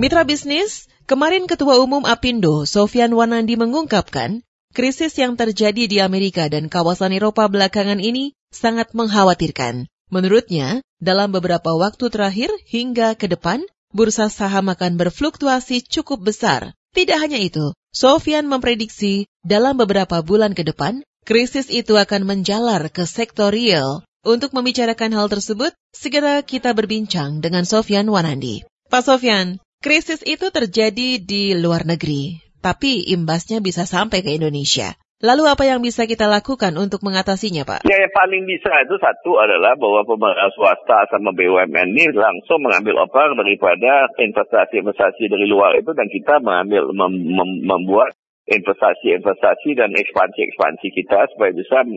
Mitra bisnis, kemarin Ketua Umum Apindo, Sofian Wanandi mengungkapkan, krisis yang terjadi di Amerika dan kawasan Eropa belakangan ini sangat mengkhawatirkan. Menurutnya, dalam beberapa waktu terakhir hingga ke depan, bursa saham akan berfluktuasi cukup besar. Tidak hanya itu, Sofian memprediksi dalam beberapa bulan ke depan, krisis itu akan menjalar ke sektor real. Untuk membicarakan hal tersebut, segera kita berbincang dengan Sofian Wanandi. Pak Sofian, Krisis itu terjadi di luar negeri, tapi imbasnya bisa sampai ke Indonesia. Lalu apa yang bisa kita lakukan untuk mengatasinya, Pak? Ya, yang paling bisa itu satu adalah bahwa pemerintah swasta sama BUMN ini langsung mengambil oper daripada investasi-investasi dari luar itu dan kita mengambil mem, mem, membuat investasi-investasi dan ekspansi-ekspansi kita supaya bisa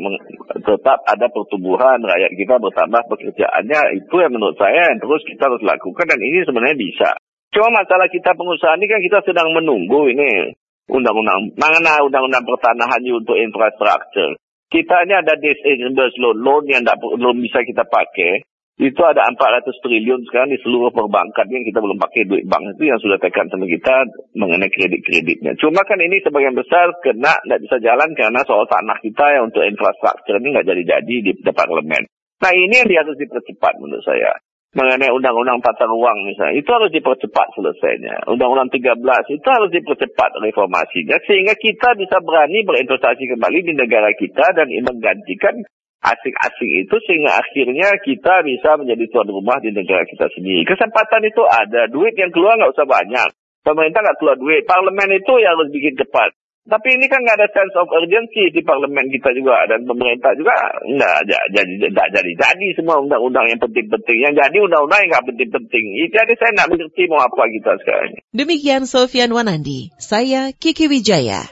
tetap ada pertumbuhan rakyat kita bertambah pekerjaannya itu yang menurut saya yang terus kita harus lakukan dan ini sebenarnya bisa. Cuma masalah kita pengusaha ini kan kita sedang menunggu ini undang-undang mana undang-undang pertanahan untuk infrastruktur. Kita ini ada disable loan, loan yang tidak belum bisa kita pakai. Itu ada 400 triliun sekarang di seluruh perbankan yang kita belum pakai duit bank itu yang sudah tekan sama kita mengenai kredit-kreditnya. Cuma kan ini sebagian besar kena tidak bisa jalan karena soal tanah kita yang untuk infrastruktur ini nggak jadi-jadi di, di parlemen. Nah ini yang harus dipercepat menurut saya mengenai undang-undang tata ruang misalnya, itu harus dipercepat selesainya. Undang-undang 13 itu harus dipercepat reformasinya sehingga kita bisa berani berinvestasi kembali di negara kita dan menggantikan asing-asing itu sehingga akhirnya kita bisa menjadi tuan rumah di negara kita sendiri. Kesempatan itu ada, duit yang keluar nggak usah banyak. Pemerintah nggak keluar duit, parlemen itu yang harus bikin cepat. Tapi ini kan nggak ada sense of urgency di parlemen kita juga dan pemerintah juga nggak jadi nggak jadi jadi semua undang-undang yang penting-penting. Yang jadi undang-undang yang nggak penting-penting. Jadi saya nggak mengerti mau apa kita sekarang. Demikian Sofian Wanandi, saya Kiki Wijaya.